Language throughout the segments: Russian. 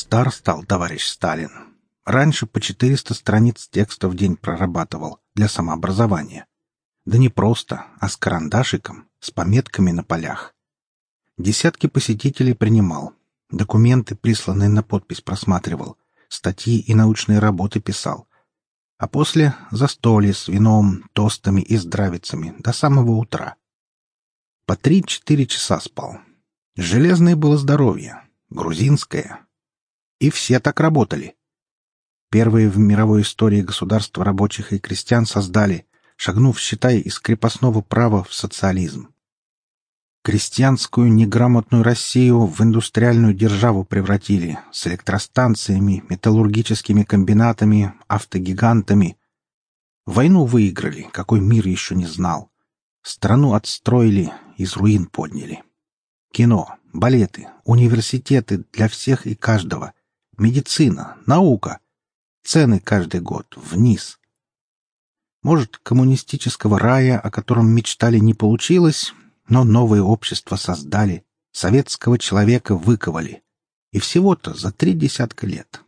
Стар стал товарищ Сталин. Раньше по 400 страниц текста в день прорабатывал для самообразования. Да не просто, а с карандашиком, с пометками на полях. Десятки посетителей принимал. Документы, присланные на подпись, просматривал. Статьи и научные работы писал. А после — застолье с вином, тостами и здравицами до самого утра. По три-четыре часа спал. Железное было здоровье, грузинское. И все так работали. Первые в мировой истории государства рабочих и крестьян создали, шагнув, считай, из крепостного права в социализм крестьянскую неграмотную Россию в индустриальную державу превратили с электростанциями, металлургическими комбинатами, автогигантами. Войну выиграли, какой мир еще не знал. Страну отстроили, из руин подняли. Кино, балеты, университеты для всех и каждого, медицина, наука. Цены каждый год вниз. Может, коммунистического рая, о котором мечтали, не получилось, но новое общество создали, советского человека выковали. И всего-то за три десятка лет.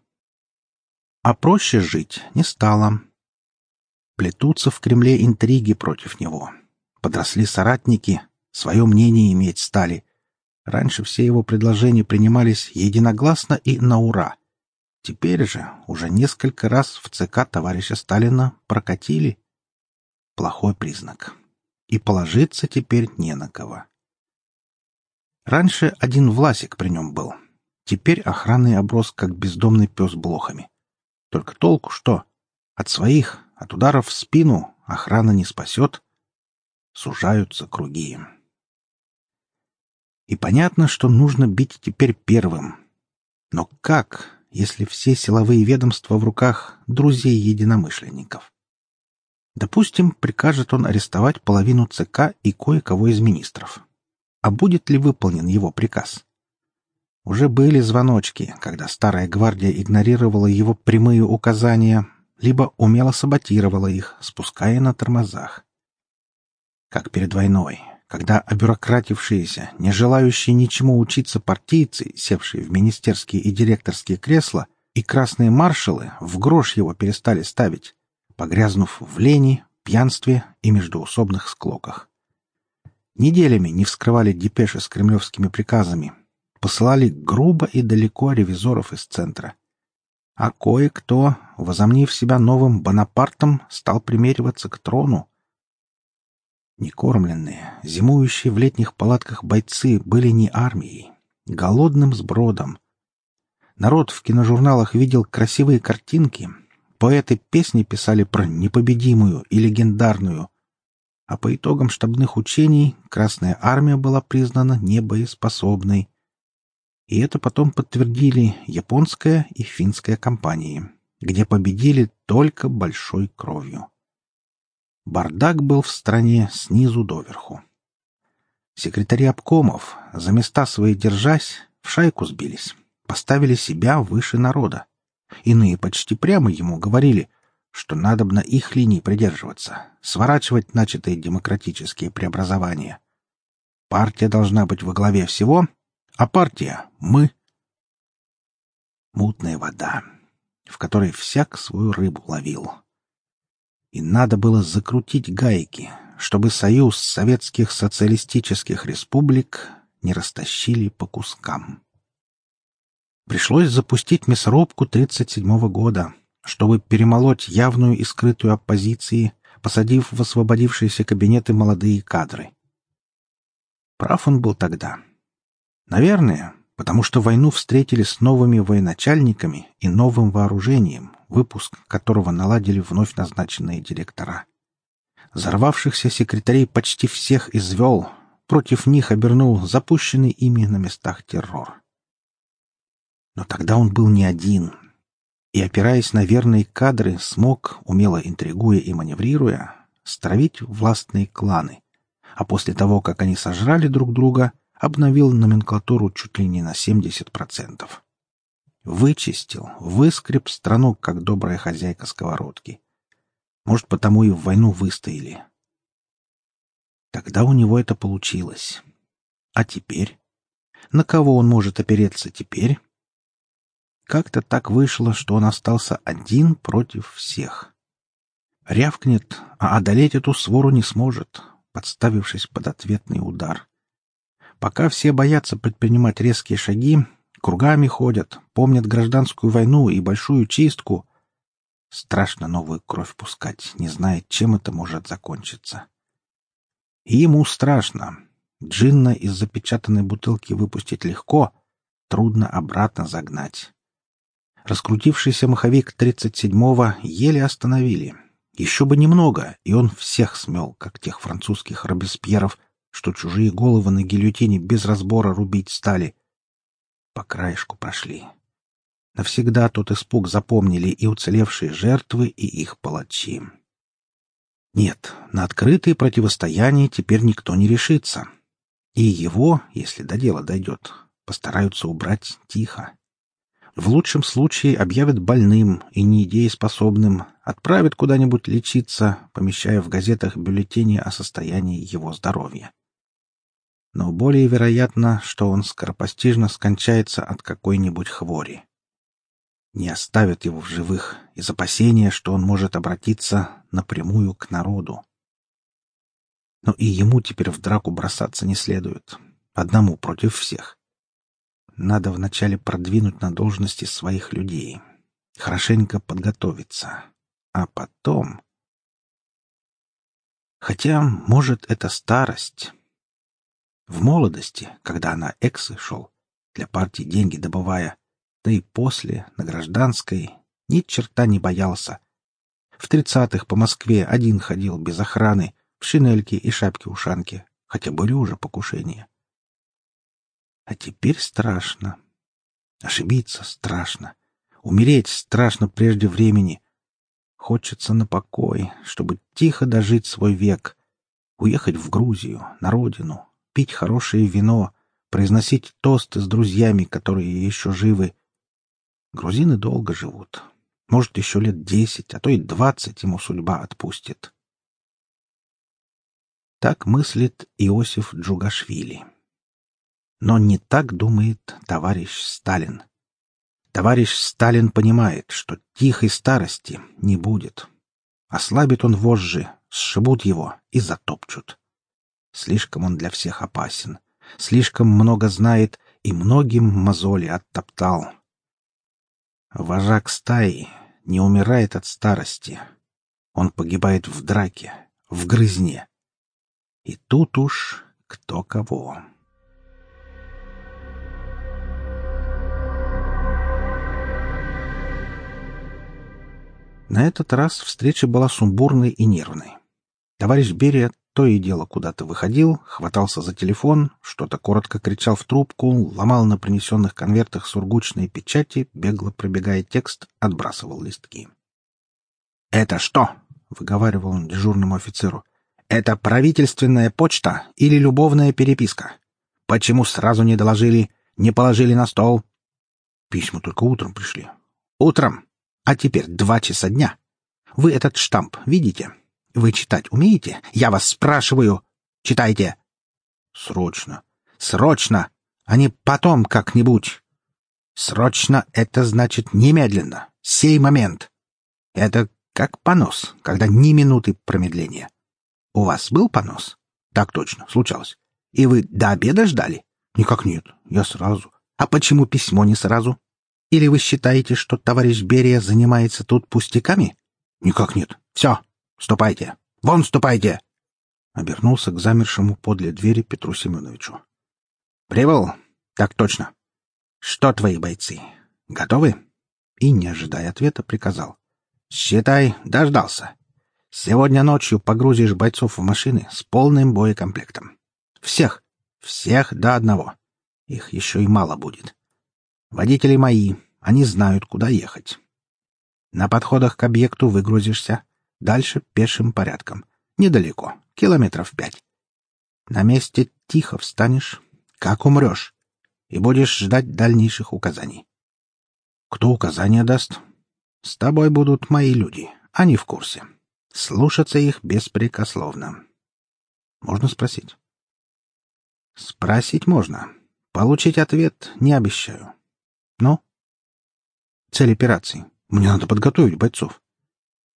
А проще жить не стало. Плетутся в Кремле интриги против него. Подросли соратники, свое мнение иметь стали. Раньше все его предложения принимались единогласно и на ура. Теперь же уже несколько раз в ЦК товарища Сталина прокатили. Плохой признак и положиться теперь не на кого. Раньше один Власик при нем был. Теперь охранный оброс, как бездомный пес блохами. Только толку что? От своих, от ударов в спину охрана не спасет. Сужаются круги. И понятно, что нужно бить теперь первым. Но как, если все силовые ведомства в руках друзей-единомышленников? Допустим, прикажет он арестовать половину ЦК и кое-кого из министров. А будет ли выполнен его приказ? Уже были звоночки, когда старая гвардия игнорировала его прямые указания, либо умело саботировала их, спуская на тормозах. Как перед войной, когда обюрократившиеся, не желающие ничему учиться партийцы, севшие в министерские и директорские кресла, и красные маршалы в грош его перестали ставить, погрязнув в лени, пьянстве и междуусобных склоках. Неделями не вскрывали депеши с кремлевскими приказами, посылали грубо и далеко ревизоров из центра. А кое-кто, возомнив себя новым Бонапартом, стал примериваться к трону. Некормленные, зимующие в летних палатках бойцы были не армией, голодным сбродом. Народ в киножурналах видел красивые картинки, Поэты песни писали про непобедимую и легендарную, а по итогам штабных учений Красная Армия была признана небоеспособной. И это потом подтвердили японская и финская компании, где победили только большой кровью. Бардак был в стране снизу доверху. Секретари обкомов, за места свои держась, в шайку сбились, поставили себя выше народа. Иные почти прямо ему говорили, что надо бы на их линии придерживаться, сворачивать начатые демократические преобразования. Партия должна быть во главе всего, а партия — мы. Мутная вода, в которой всяк свою рыбу ловил. И надо было закрутить гайки, чтобы союз советских социалистических республик не растащили по кускам. Пришлось запустить мясорубку 1937 года, чтобы перемолоть явную и скрытую оппозиции, посадив в освободившиеся кабинеты молодые кадры. Прав он был тогда. Наверное, потому что войну встретили с новыми военачальниками и новым вооружением, выпуск которого наладили вновь назначенные директора. Взорвавшихся секретарей почти всех извел, против них обернул запущенный ими на местах террор. Но тогда он был не один. И, опираясь на верные кадры, смог, умело интригуя и маневрируя, стравить властные кланы. А после того, как они сожрали друг друга, обновил номенклатуру чуть ли не на 70%. Вычистил, выскреб страну, как добрая хозяйка сковородки. Может, потому и в войну выстояли. Тогда у него это получилось. А теперь? На кого он может опереться теперь? Как-то так вышло, что он остался один против всех. Рявкнет, а одолеть эту свору не сможет, подставившись под ответный удар. Пока все боятся предпринимать резкие шаги, кругами ходят, помнят гражданскую войну и большую чистку. Страшно новую кровь пускать, не зная, чем это может закончиться. И ему страшно. Джинна из запечатанной бутылки выпустить легко, трудно обратно загнать. Раскрутившийся маховик 37-го еле остановили. Еще бы немного, и он всех смел, как тех французских Робеспьеров, что чужие головы на гильотине без разбора рубить стали. По краешку прошли. Навсегда тот испуг запомнили и уцелевшие жертвы, и их палачи. Нет, на открытые противостояния теперь никто не решится. И его, если до дела дойдет, постараются убрать тихо. В лучшем случае объявят больным и недееспособным, отправят куда-нибудь лечиться, помещая в газетах бюллетени о состоянии его здоровья. Но более вероятно, что он скоропостижно скончается от какой-нибудь хвори. Не оставят его в живых из опасения, что он может обратиться напрямую к народу. Но и ему теперь в драку бросаться не следует. Одному против всех. Надо вначале продвинуть на должности своих людей, хорошенько подготовиться, а потом... Хотя, может, это старость. В молодости, когда она эксы шел, для партии деньги добывая, да и после, на гражданской, ни черта не боялся. В тридцатых по Москве один ходил без охраны, в шинельке и шапке-ушанке, хотя были уже покушения. А теперь страшно. Ошибиться страшно. Умереть страшно прежде времени. Хочется на покой, чтобы тихо дожить свой век. Уехать в Грузию, на родину, пить хорошее вино, произносить тосты с друзьями, которые еще живы. Грузины долго живут. Может, еще лет десять, а то и двадцать ему судьба отпустит. Так мыслит Иосиф Джугашвили. Но не так думает товарищ Сталин. Товарищ Сталин понимает, что тихой старости не будет. Ослабит он вожжи, сшибут его и затопчут. Слишком он для всех опасен, слишком много знает и многим мозоли оттоптал. Вожак стаи не умирает от старости. Он погибает в драке, в грызне. И тут уж кто кого. На этот раз встреча была сумбурной и нервной. Товарищ Берия то и дело куда-то выходил, хватался за телефон, что-то коротко кричал в трубку, ломал на принесенных конвертах сургучные печати, бегло пробегая текст, отбрасывал листки. «Это что?» — выговаривал он дежурному офицеру. «Это правительственная почта или любовная переписка? Почему сразу не доложили, не положили на стол?» «Письма только утром пришли». «Утром? А теперь два часа дня. Вы этот штамп видите? Вы читать умеете? Я вас спрашиваю. Читайте. Срочно. Срочно, а не потом как-нибудь. Срочно — это значит немедленно, сей момент. Это как понос, когда ни минуты промедления. У вас был понос? Так точно, случалось. И вы до обеда ждали? Никак нет, я сразу. А почему письмо не сразу? Или вы считаете, что товарищ Берия занимается тут пустяками? Никак нет. Все, ступайте. Вон ступайте. Обернулся к замершему подле двери Петру Семеновичу. Прибыл? Так точно. Что твои бойцы? Готовы? И, не ожидая ответа, приказал. Считай, дождался. Сегодня ночью погрузишь бойцов в машины с полным боекомплектом. Всех. Всех до одного. Их еще и мало будет. Водители мои, они знают, куда ехать. На подходах к объекту выгрузишься, дальше пешим порядком. Недалеко, километров пять. На месте тихо встанешь, как умрешь, и будешь ждать дальнейших указаний. Кто указания даст? С тобой будут мои люди, они в курсе. Слушаться их беспрекословно. Можно спросить? Спросить можно. Получить ответ не обещаю. Ну? Цель операции. Мне надо подготовить бойцов.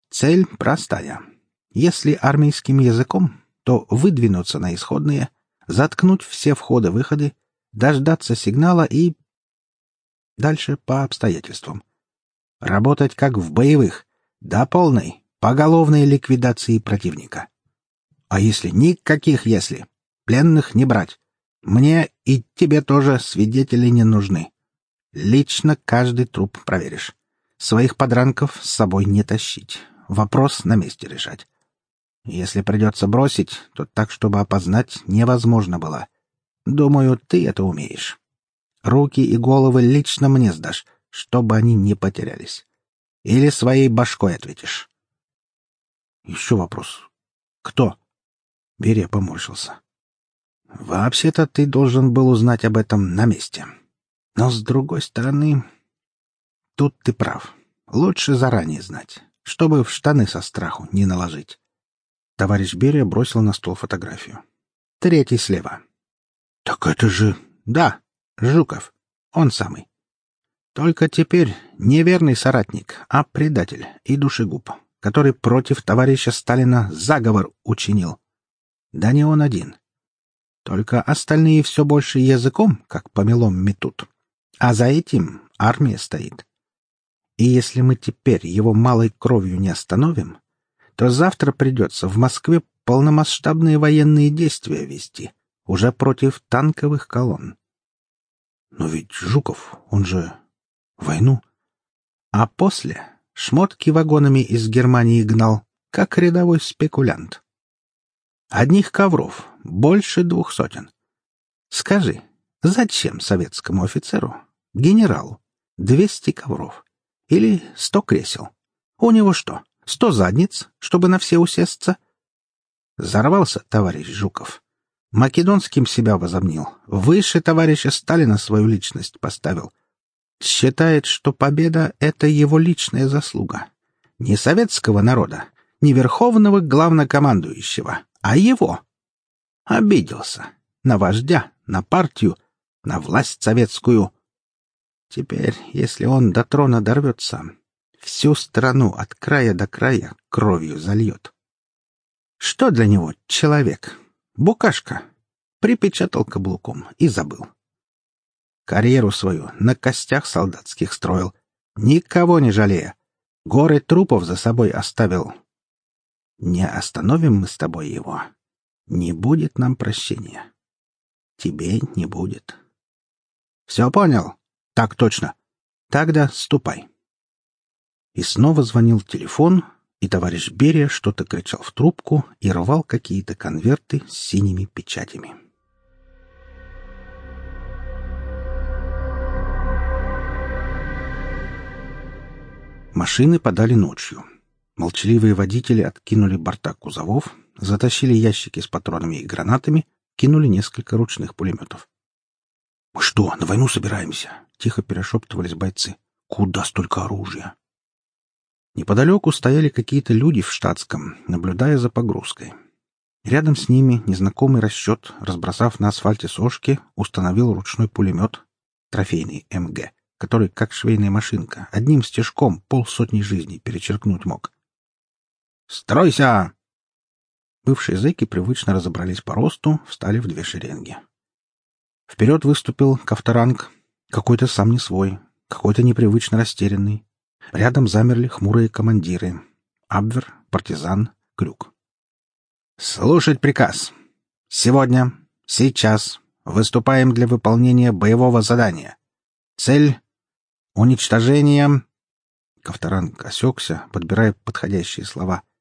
Цель простая. Если армейским языком, то выдвинуться на исходные, заткнуть все входы-выходы, дождаться сигнала и... Дальше по обстоятельствам. Работать как в боевых, до полной, поголовной ликвидации противника. А если никаких «если»? Пленных не брать. Мне и тебе тоже свидетели не нужны. Лично каждый труп проверишь. Своих подранков с собой не тащить. Вопрос на месте решать. Если придется бросить, то так, чтобы опознать, невозможно было. Думаю, ты это умеешь. Руки и головы лично мне сдашь, чтобы они не потерялись. Или своей башкой ответишь. Еще вопрос. Кто? Берия поморщился. Вообще-то ты должен был узнать об этом на месте. Но с другой стороны, тут ты прав. Лучше заранее знать, чтобы в штаны со страху не наложить. Товарищ Берия бросил на стол фотографию. Третий слева. Так это же... Да, Жуков. Он самый. Только теперь не верный соратник, а предатель и душегуб, который против товарища Сталина заговор учинил. Да не он один. Только остальные все больше языком, как помелом метут. А за этим армия стоит. И если мы теперь его малой кровью не остановим, то завтра придется в Москве полномасштабные военные действия вести, уже против танковых колонн. Но ведь Жуков, он же... войну. А после шмотки вагонами из Германии гнал, как рядовой спекулянт. Одних ковров больше двух сотен. Скажи, зачем советскому офицеру, генералу, двести ковров? Или сто кресел? У него что, сто задниц, чтобы на все усесться? Зарвался товарищ Жуков. Македонским себя возомнил. Выше товарища Сталина свою личность поставил. Считает, что победа — это его личная заслуга. Не советского народа, не верховного главнокомандующего, а его. Обиделся. На вождя, на партию, на власть советскую. Теперь, если он до трона дорвется, всю страну от края до края кровью зальет. Что для него человек? Букашка. Припечатал каблуком и забыл. Карьеру свою на костях солдатских строил, никого не жалея. Горы трупов за собой оставил, не остановим мы с тобой его. Не будет нам прощения. Тебе не будет. Все понял? Так точно. Тогда ступай. И снова звонил телефон, и товарищ Берия что-то кричал в трубку и рвал какие-то конверты с синими печатями. Машины подали ночью. Молчаливые водители откинули борта кузовов, затащили ящики с патронами и гранатами, кинули несколько ручных пулеметов. «Мы что, на войну собираемся?» — тихо перешептывались бойцы. «Куда столько оружия?» Неподалеку стояли какие-то люди в штатском, наблюдая за погрузкой. Рядом с ними незнакомый расчет, разбросав на асфальте сошки, установил ручной пулемет, трофейный МГ, который, как швейная машинка, одним стежком полсотни жизней перечеркнуть мог. «Стройся!» Бывшие зэки привычно разобрались по росту, встали в две шеренги. Вперед выступил Кавторанг, какой-то сам не свой, какой-то непривычно растерянный. Рядом замерли хмурые командиры. Абвер, партизан, Крюк. «Слушать приказ. Сегодня, сейчас, выступаем для выполнения боевого задания. Цель — уничтожение...» Ковторанг осекся, подбирая подходящие слова —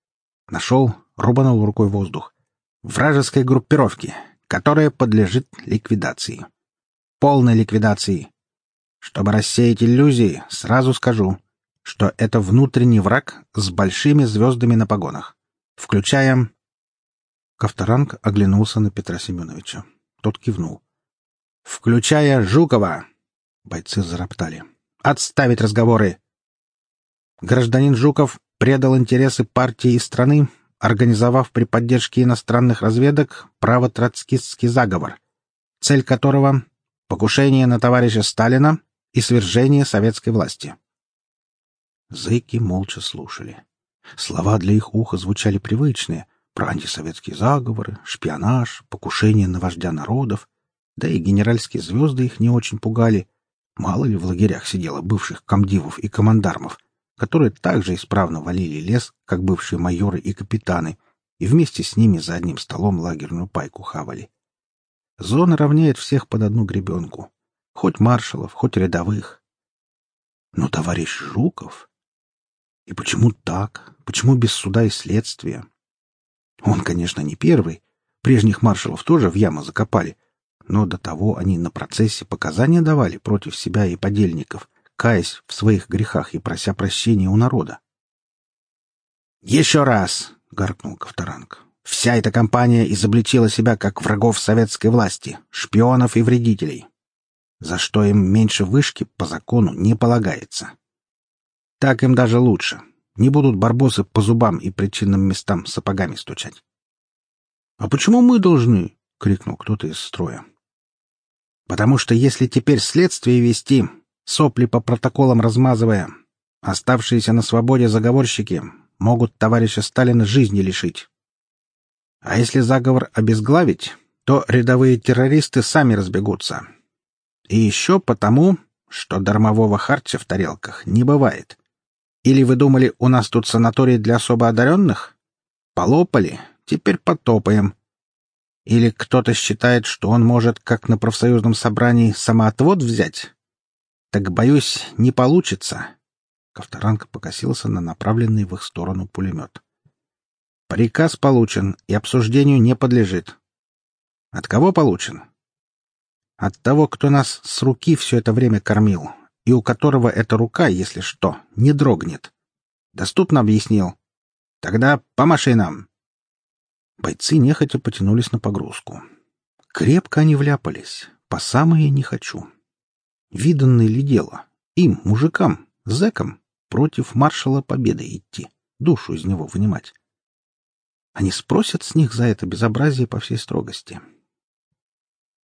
Нашел, рубанул рукой воздух. Вражеской группировки, которая подлежит ликвидации. Полной ликвидации. Чтобы рассеять иллюзии, сразу скажу, что это внутренний враг с большими звездами на погонах. Включая... Ковторанг оглянулся на Петра Семеновича. Тот кивнул. «Включая Жукова!» Бойцы зароптали. «Отставить разговоры!» Гражданин Жуков предал интересы партии и страны, организовав при поддержке иностранных разведок право-троцкистский заговор, цель которого — покушение на товарища Сталина и свержение советской власти. Зэки молча слушали. Слова для их уха звучали привычные про антисоветские заговоры, шпионаж, покушение на вождя народов, да и генеральские звезды их не очень пугали. Мало ли в лагерях сидело бывших комдивов и командармов, которые также исправно валили лес, как бывшие майоры и капитаны, и вместе с ними за одним столом лагерную пайку хавали. Зона равняет всех под одну гребенку. Хоть маршалов, хоть рядовых. Но товарищ Жуков... И почему так? Почему без суда и следствия? Он, конечно, не первый. Прежних маршалов тоже в яму закопали. Но до того они на процессе показания давали против себя и подельников, каясь в своих грехах и прося прощения у народа. «Еще раз!» — гаркнул Ковторанг. «Вся эта компания изобличила себя как врагов советской власти, шпионов и вредителей, за что им меньше вышки по закону не полагается. Так им даже лучше. Не будут барбосы по зубам и причинным местам сапогами стучать». «А почему мы должны?» — крикнул кто-то из строя. «Потому что если теперь следствие вести, сопли по протоколам размазывая. Оставшиеся на свободе заговорщики могут товарища Сталина жизни лишить. А если заговор обезглавить, то рядовые террористы сами разбегутся. И еще потому, что дармового харча в тарелках не бывает. Или вы думали, у нас тут санаторий для особо одаренных? Полопали, теперь потопаем. Или кто-то считает, что он может, как на профсоюзном собрании, самоотвод взять? Так, боюсь, не получится. Ковторанг покосился на направленный в их сторону пулемет. Приказ получен и обсуждению не подлежит. От кого получен? От того, кто нас с руки все это время кормил, и у которого эта рука, если что, не дрогнет. Доступно объяснил. Тогда по машинам. Бойцы нехотя потянулись на погрузку. Крепко они вляпались. По самое не хочу. Виданное ли дело? Им, мужикам, зэкам, против маршала Победы идти, душу из него вынимать. Они спросят с них за это безобразие по всей строгости.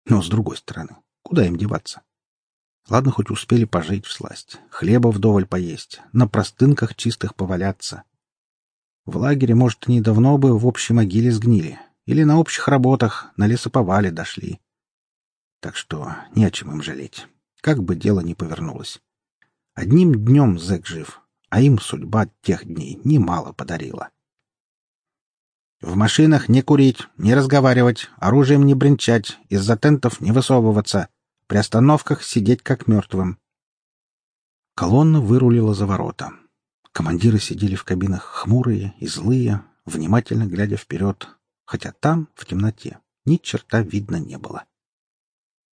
Но, с другой стороны, куда им деваться? Ладно, хоть успели пожить в сласть, хлеба вдоволь поесть, на простынках чистых поваляться. В лагере, может, они давно бы в общей могиле сгнили, или на общих работах на лесоповале дошли. Так что не о чем им жалеть как бы дело ни повернулось. Одним днем зэк жив, а им судьба тех дней немало подарила. В машинах не курить, не разговаривать, оружием не бренчать, из-за тентов не высовываться, при остановках сидеть как мертвым. Колонна вырулила за ворота. Командиры сидели в кабинах хмурые и злые, внимательно глядя вперед, хотя там, в темноте, ни черта видно не было.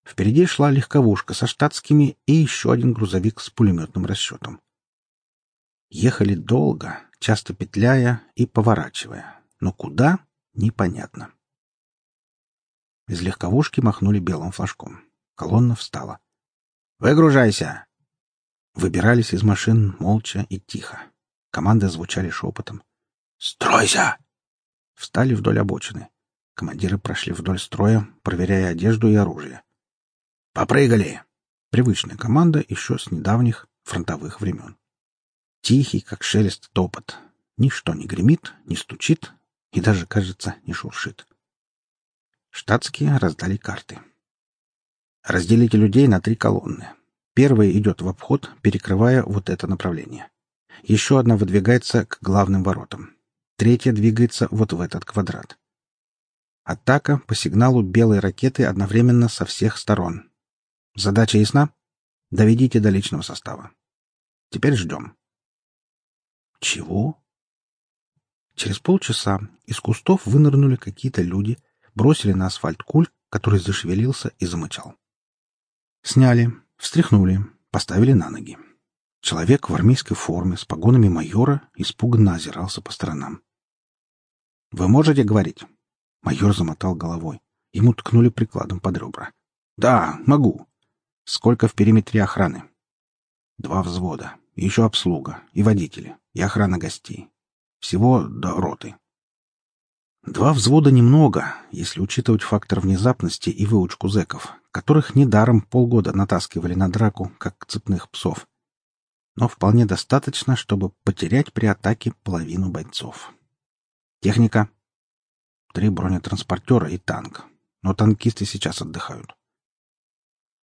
Впереди шла легковушка со штатскими и еще один грузовик с пулеметным расчетом. Ехали долго, часто петляя и поворачивая. Но куда — непонятно. Из легковушки махнули белым флажком. Колонна встала. «Выгружайся!» Выбирались из машин молча и тихо. Команды звучали шепотом. «Стройся!» Встали вдоль обочины. Командиры прошли вдоль строя, проверяя одежду и оружие. «Попрыгали!» Привычная команда еще с недавних фронтовых времен. Тихий, как шелест, топот. Ничто не гремит, не стучит и даже, кажется, не шуршит. Штатские раздали карты. Разделите людей на три колонны. Первая идет в обход, перекрывая вот это направление. Еще одна выдвигается к главным воротам. Третья двигается вот в этот квадрат. Атака по сигналу белой ракеты одновременно со всех сторон. Задача ясна? Доведите до личного состава. Теперь ждем. Чего? Через полчаса из кустов вынырнули какие-то люди, бросили на асфальт куль, который зашевелился и замычал. Сняли, встряхнули, поставили на ноги. Человек в армейской форме с погонами майора испуганно озирался по сторонам. «Вы можете говорить?» Майор замотал головой. Ему ткнули прикладом под ребра. «Да, могу. Сколько в периметре охраны? Два взвода. Еще обслуга. И водители. И охрана гостей. Всего до роты. Два взвода немного, если учитывать фактор внезапности и выучку зэков, которых недаром полгода натаскивали на драку, как цепных псов. но вполне достаточно, чтобы потерять при атаке половину бойцов. Техника. Три бронетранспортера и танк. Но танкисты сейчас отдыхают.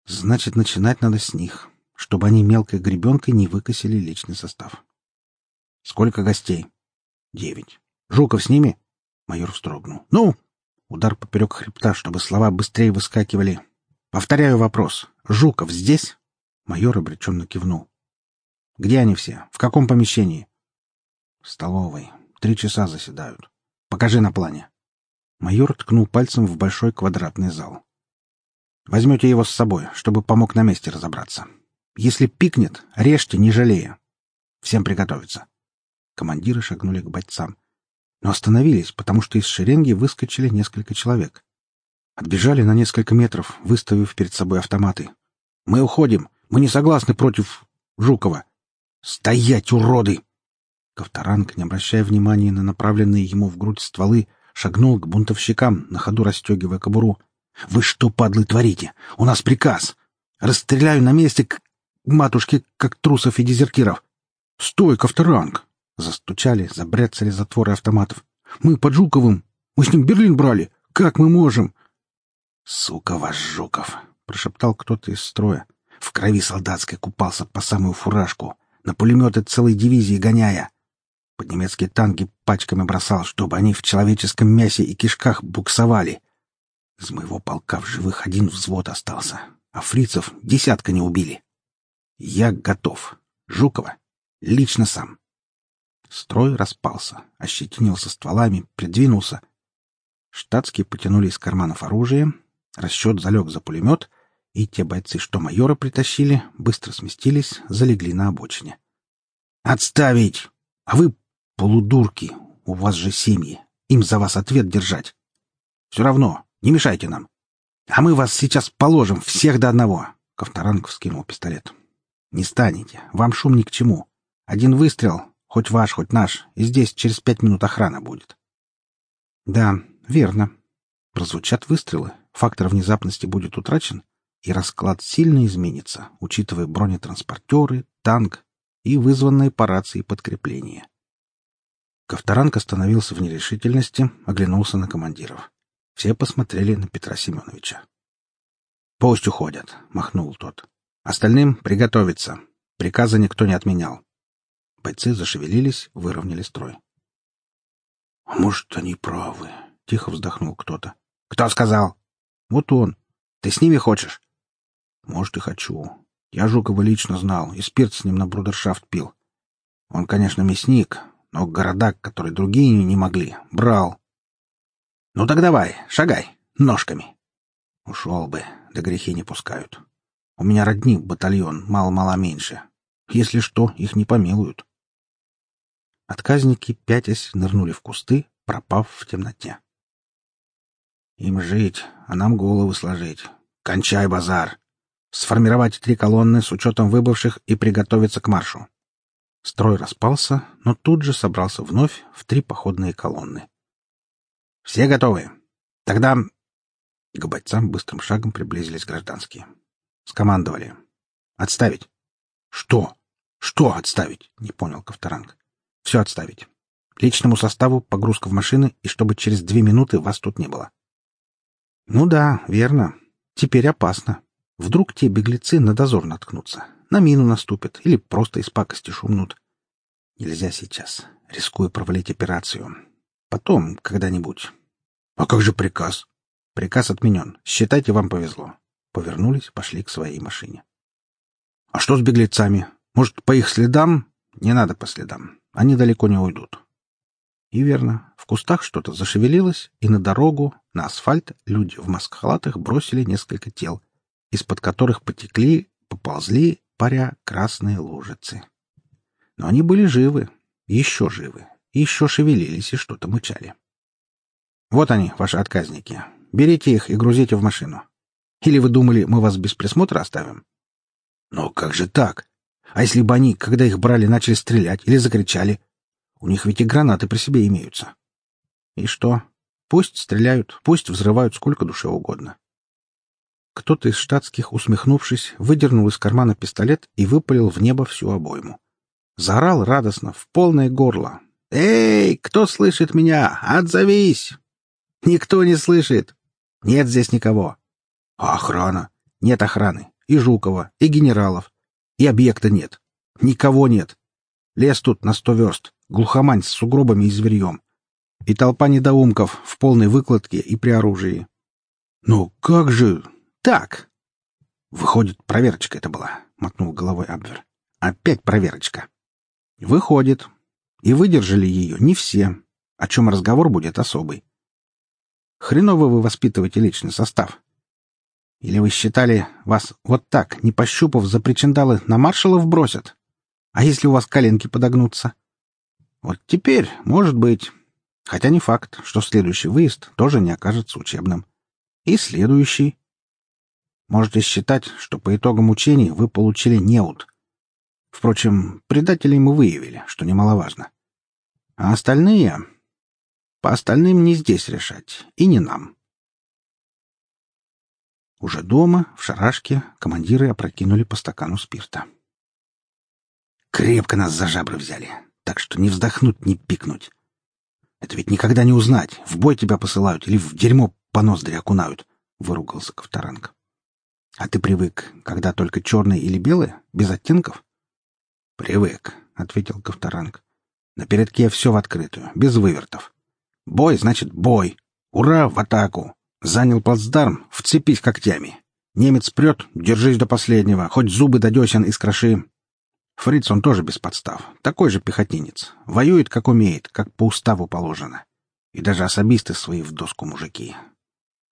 Значит, начинать надо с них, чтобы они мелкой гребенкой не выкосили личный состав. Сколько гостей? Девять. Жуков с ними? Майор вздрогнул. Ну, удар поперек хребта, чтобы слова быстрее выскакивали. Повторяю вопрос. Жуков здесь? Майор обреченно кивнул. Где они все? В каком помещении? В столовой. Три часа заседают. Покажи на плане. Майор ткнул пальцем в большой квадратный зал. Возьмете его с собой, чтобы помог на месте разобраться. Если пикнет, режьте, не жалея. Всем приготовиться. Командиры шагнули к бойцам. Но остановились, потому что из шеренги выскочили несколько человек. Отбежали на несколько метров, выставив перед собой автоматы. «Мы уходим! Мы не согласны против Жукова!» «Стоять, уроды!» Ковторанг, не обращая внимания на направленные ему в грудь стволы, шагнул к бунтовщикам, на ходу расстегивая кобуру. «Вы что, падлы, творите? У нас приказ! Расстреляю на месте к матушке, как трусов и дезертиров!» «Стой, Ковторанг!» Застучали, забряцали затворы автоматов. «Мы под Жуковым! Мы с ним Берлин брали! Как мы можем?» «Сука ваш Жуков!» — прошептал кто-то из строя. «В крови солдатской купался по самую фуражку, на пулеметы целой дивизии гоняя. Под немецкие танки пачками бросал, чтобы они в человеческом мясе и кишках буксовали. Из моего полка в живых один взвод остался, а фрицев десятка не убили. Я готов. Жукова. Лично сам. Строй распался, ощетинился стволами, придвинулся. Штатские потянули из карманов оружие, Расчет залег за пулемет, и те бойцы, что майора притащили, быстро сместились, залегли на обочине. «Отставить! А вы, полудурки, у вас же семьи, им за вас ответ держать. Все равно, не мешайте нам. А мы вас сейчас положим, всех до одного!» Ковторанг вскинул пистолет. «Не станете, вам шум ни к чему. Один выстрел, хоть ваш, хоть наш, и здесь через пять минут охрана будет». «Да, верно. Прозвучат выстрелы, фактор внезапности будет утрачен, и расклад сильно изменится, учитывая бронетранспортеры, танк и вызванное по рации подкрепление. Ковторанг остановился в нерешительности, оглянулся на командиров. Все посмотрели на Петра Семеновича. «Пусть уходят», — махнул тот. «Остальным приготовиться. Приказа никто не отменял». Бойцы зашевелились, выровняли строй. «А может, они правы?» — тихо вздохнул кто-то. «Кто сказал?» Вот он. Ты с ними хочешь? Может, и хочу. Я Жукова лично знал, и спирт с ним на брудершафт пил. Он, конечно, мясник, но города, которые другие не могли, брал. Ну так давай, шагай, ножками. Ушел бы, да грехи не пускают. У меня родни батальон, мало-мало меньше. Если что, их не помилуют. Отказники, пятясь, нырнули в кусты, пропав в темноте. Им жить, а нам головы сложить. Кончай базар. Сформировать три колонны с учетом выбывших и приготовиться к маршу. Строй распался, но тут же собрался вновь в три походные колонны. «Все готовы? Тогда...» К бойцам быстрым шагом приблизились гражданские. Скомандовали. «Отставить!» «Что? Что отставить?» — не понял Ковторанг. «Все отставить. Личному составу погрузка в машины, и чтобы через две минуты вас тут не было. Ну да, верно. Теперь опасно. Вдруг те беглецы на дозор наткнутся, на мину наступят или просто из пакости шумнут. Нельзя сейчас. Рискую провалить операцию. Потом, когда-нибудь. А как же приказ? Приказ отменен. Считайте, вам повезло. Повернулись, пошли к своей машине. А что с беглецами? Может, по их следам? Не надо по следам. Они далеко не уйдут. И верно, в кустах что-то зашевелилось, и на дорогу, на асфальт люди в маскхалатах бросили несколько тел, из-под которых потекли, поползли, паря красные лужицы. Но они были живы, еще живы, еще шевелились и что-то мычали. Вот они, ваши отказники. Берите их и грузите в машину. Или вы думали, мы вас без присмотра оставим? Но как же так? А если бы они, когда их брали, начали стрелять или закричали, у них ведь и гранаты при себе имеются. И что? Пусть стреляют, пусть взрывают сколько душе угодно. Кто-то из штатских, усмехнувшись, выдернул из кармана пистолет и выпалил в небо всю обойму. Заорал радостно, в полное горло. «Эй, кто слышит меня? Отзовись!» «Никто не слышит. Нет здесь никого». «А охрана?» «Нет охраны. И Жукова, и генералов. И объекта нет. Никого нет. Лес тут на сто верст. Глухомань с сугробами и зверьем. И толпа недоумков в полной выкладке и при оружии. «Ну как же...» «Так!» «Выходит, проверочка это была», — мотнул головой Абвер. «Опять проверочка». «Выходит. И выдержали ее не все, о чем разговор будет особый. Хреново вы воспитываете личный состав. Или вы считали, вас вот так, не пощупав за причиндалы, на маршалов бросят? А если у вас коленки подогнутся? Вот теперь, может быть. Хотя не факт, что следующий выезд тоже не окажется учебным. И следующий. Можете считать, что по итогам учений вы получили неуд. Впрочем, предателей мы выявили, что немаловажно. А остальные... По остальным не здесь решать, и не нам. Уже дома, в шарашке, командиры опрокинули по стакану спирта. Крепко нас за жабры взяли, так что не вздохнуть, не пикнуть. Это ведь никогда не узнать, в бой тебя посылают или в дерьмо по ноздри окунают, — выругался Ковторанг. — А ты привык, когда только черные или белые, без оттенков? — Привык, — ответил Ковторанг. — На передке все в открытую, без вывертов. Бой значит бой. Ура, в атаку. Занял плацдарм, вцепись когтями. Немец прет, держись до последнего, хоть зубы до десен искроши. Фриц он тоже без подстав, такой же пехотинец. Воюет, как умеет, как по уставу положено. И даже особисты свои в доску мужики.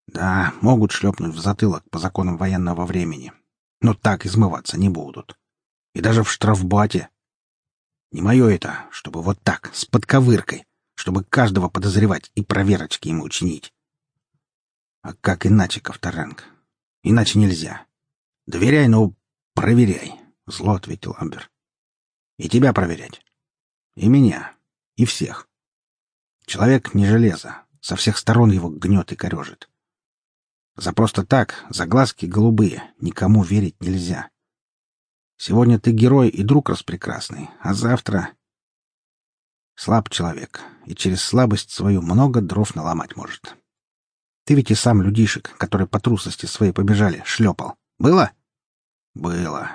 Да, могут шлепнуть в затылок по законам военного времени. Но так измываться не будут. И даже в штрафбате. Не мое это, чтобы вот так, с подковыркой, чтобы каждого подозревать и проверочки ему учинить. А как иначе, Ковторанг? Иначе нельзя. Доверяй, но проверяй, — зло ответил Амбер. И тебя проверять. И меня. И всех. Человек не железо. Со всех сторон его гнет и корежит. За просто так, за глазки голубые, никому верить нельзя. Сегодня ты герой и друг распрекрасный, а завтра... Слаб человек, и через слабость свою много дров наломать может. Ты ведь и сам людишек, которые по трусости своей побежали, шлепал. Было? Было.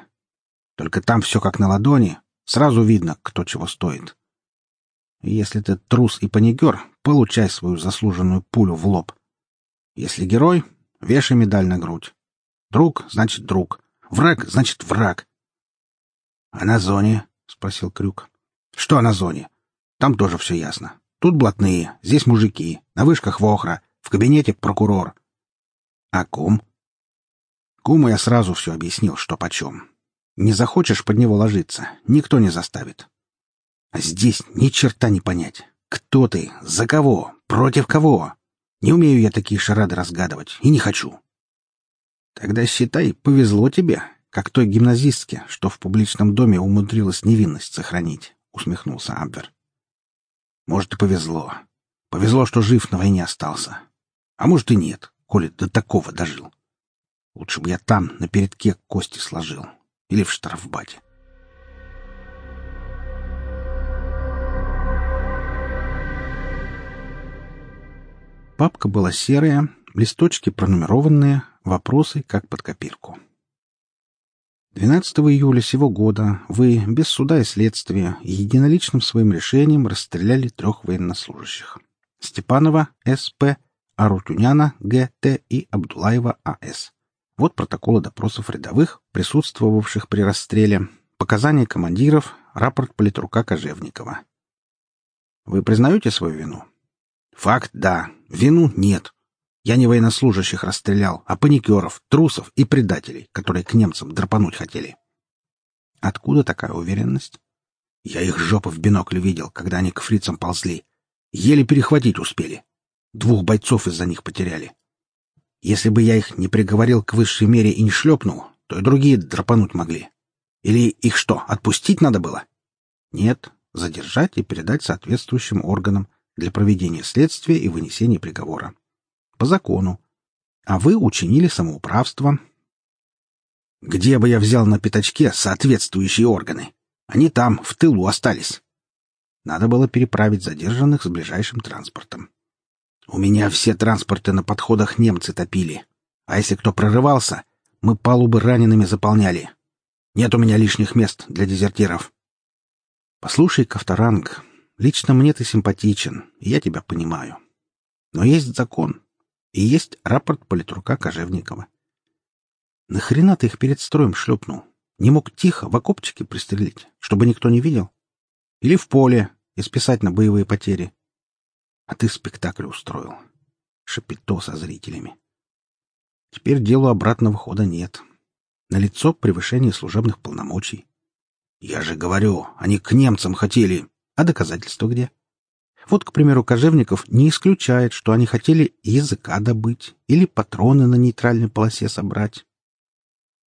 Только там все как на ладони. Сразу видно, кто чего стоит. Если ты трус и панигер, получай свою заслуженную пулю в лоб. Если герой, вешай медаль на грудь. Друг — значит друг. Враг — значит враг. — А на зоне? — спросил Крюк. — Что на зоне? Там тоже все ясно. Тут блатные, здесь мужики, на вышках вохра, в кабинете прокурор. А кум? Куму я сразу все объяснил, что почем. Не захочешь под него ложиться, никто не заставит. А здесь ни черта не понять. Кто ты? За кого? Против кого? Не умею я такие шарады разгадывать и не хочу. Тогда считай, повезло тебе, как той гимназистке, что в публичном доме умудрилась невинность сохранить, — усмехнулся Амбер. Может, и повезло. Повезло, что жив на войне остался. А может и нет, коли до такого дожил. Лучше бы я там, на передке, кости сложил. Или в штрафбате. Папка была серая, листочки пронумерованные, вопросы как под копирку. 12 июля сего года вы, без суда и следствия, единоличным своим решением расстреляли трех военнослужащих. Степанова, С.П., Арутюняна Г.Т. и Абдулаева А.С. Вот протоколы допросов рядовых, присутствовавших при расстреле, показания командиров, рапорт политрука Кожевникова. Вы признаете свою вину? Факт — да. Вину — нет. Я не военнослужащих расстрелял, а паникеров, трусов и предателей, которые к немцам драпануть хотели. Откуда такая уверенность? Я их жопы в бинокль видел, когда они к фрицам ползли. Еле перехватить успели. Двух бойцов из-за них потеряли. Если бы я их не приговорил к высшей мере и не шлепнул, то и другие драпануть могли. Или их что, отпустить надо было? Нет, задержать и передать соответствующим органам для проведения следствия и вынесения приговора. По закону. А вы учинили самоуправство. Где бы я взял на пятачке соответствующие органы? Они там, в тылу, остались. Надо было переправить задержанных с ближайшим транспортом. У меня все транспорты на подходах немцы топили. А если кто прорывался, мы палубы ранеными заполняли. Нет у меня лишних мест для дезертиров. Послушай, Ковторанг, лично мне ты симпатичен, я тебя понимаю. Но есть закон, и есть рапорт политрука Кожевникова. Нахрена ты их перед строем шлепнул? Не мог тихо в окопчике пристрелить, чтобы никто не видел? Или в поле и списать на боевые потери? А ты спектакль устроил. Шапито со зрителями. Теперь делу обратного хода нет. На лицо превышение служебных полномочий. Я же говорю, они к немцам хотели. А доказательства где? Вот, к примеру, Кожевников не исключает, что они хотели языка добыть или патроны на нейтральной полосе собрать.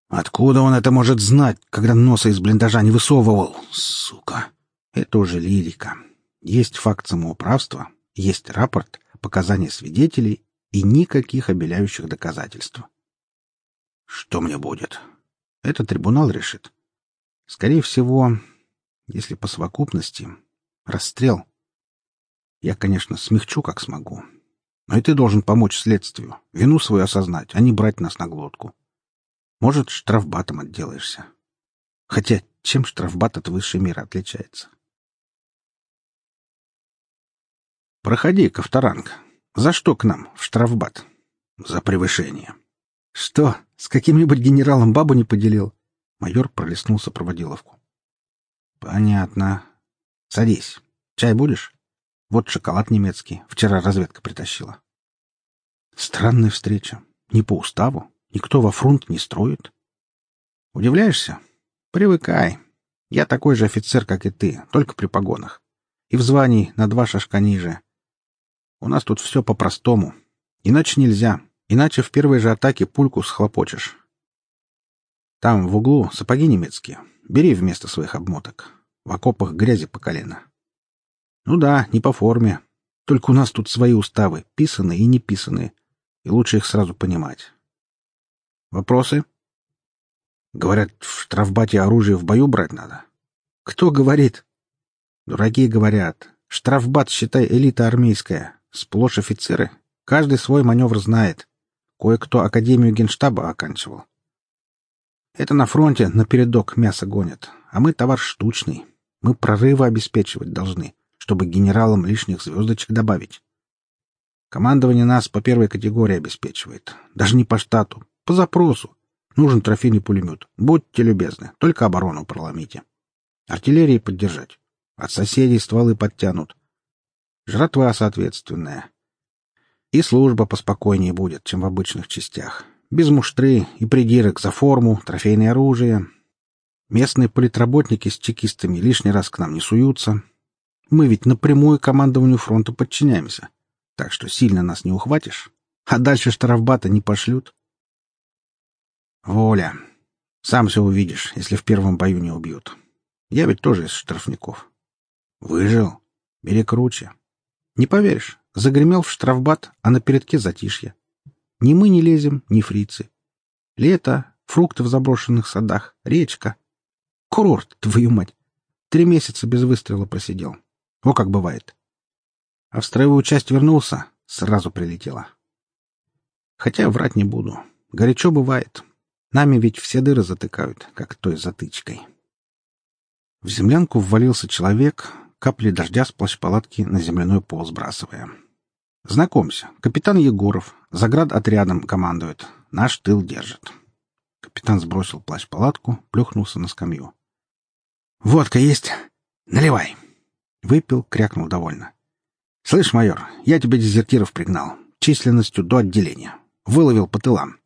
Откуда он это может знать, когда носа из блиндажа не высовывал? Сука! Это уже лирика. Есть факт самоуправства, есть рапорт, показания свидетелей и никаких обеляющих доказательств. Что мне будет? Это трибунал решит. Скорее всего, если по совокупности, расстрел. Я, конечно, смягчу, как смогу. Но и ты должен помочь следствию, вину свою осознать, а не брать нас на глотку. Может, штрафбатом отделаешься. Хотя, чем штрафбат от высшей меры отличается? Проходи, Ковторанг. За что к нам, в штрафбат? За превышение. Что, с каким-нибудь генералом бабу не поделил? Майор пролистнул сопроводиловку. Понятно. Садись. Чай будешь? Вот шоколад немецкий. Вчера разведка притащила. Странная встреча. Не по уставу. Никто во фронт не строит. Удивляешься? Привыкай. Я такой же офицер, как и ты, только при погонах. И в звании на два шажка ниже. У нас тут все по-простому. Иначе нельзя. Иначе в первой же атаке пульку схлопочешь. Там, в углу, сапоги немецкие. Бери вместо своих обмоток. В окопах грязи по колено. Ну да, не по форме. Только у нас тут свои уставы, писанные и неписанные. И лучше их сразу понимать. Вопросы? Говорят, в штрафбате оружие в бою брать надо. Кто говорит? Дураки говорят. Штрафбат, считай, элита армейская. Сплошь офицеры. Каждый свой маневр знает. Кое-кто Академию Генштаба оканчивал. Это на фронте напередок мясо гонят, а мы товар штучный. Мы прорывы обеспечивать должны, чтобы генералам лишних звездочек добавить. Командование нас по первой категории обеспечивает. Даже не по штату, по запросу. Нужен трофейный пулемет. Будьте любезны, только оборону проломите. Артиллерии поддержать. От соседей стволы подтянут. Жратва соответственная. И служба поспокойнее будет, чем в обычных частях. Без муштры и придирок за форму, трофейное оружие. Местные политработники с чекистами лишний раз к нам не суются. Мы ведь напрямую командованию фронта подчиняемся. Так что сильно нас не ухватишь. А дальше штрафбата не пошлют. Воля. Сам все увидишь, если в первом бою не убьют. Я ведь тоже из штрафников. Выжил. Бери круче. Не поверишь, загремел в штрафбат, а на передке затишье. Ни мы не лезем, ни фрицы. Лето, фрукты в заброшенных садах, речка. Курорт, твою мать. Три месяца без выстрела просидел. О, как бывает. А в строевую часть вернулся, сразу прилетело. Хотя врать не буду. Горячо бывает. Нами ведь все дыры затыкают, как той затычкой. В землянку ввалился человек, капли дождя с плащ-палатки на земляной пол сбрасывая. «Знакомься, капитан Егоров, заград отрядом командует, наш тыл держит». Капитан сбросил плащ-палатку, плюхнулся на скамью. «Водка есть? Наливай!» Выпил, крякнул довольно. «Слышь, майор, я тебе дезертиров пригнал, численностью до отделения. Выловил по тылам.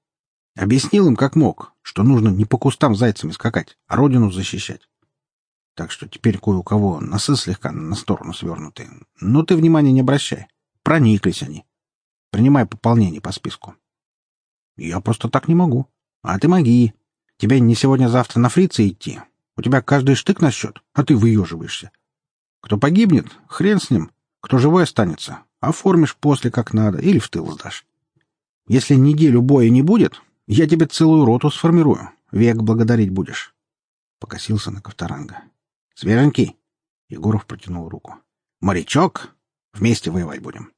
Объяснил им, как мог, что нужно не по кустам зайцами скакать, а родину защищать так что теперь кое у кого носы слегка на сторону свернуты. Но ты внимания не обращай. Прониклись они. Принимай пополнение по списку. Я просто так не могу. А ты моги. Тебе не сегодня-завтра на фрице идти. У тебя каждый штык на счет, а ты выеживаешься. Кто погибнет, хрен с ним. Кто живой останется, оформишь после как надо или в тыл сдашь. Если неделю боя не будет, я тебе целую роту сформирую. Век благодарить будешь. Покосился на Ковторанга. Свеженький?» Егоров протянул руку. «Морячок? Вместе воевать будем».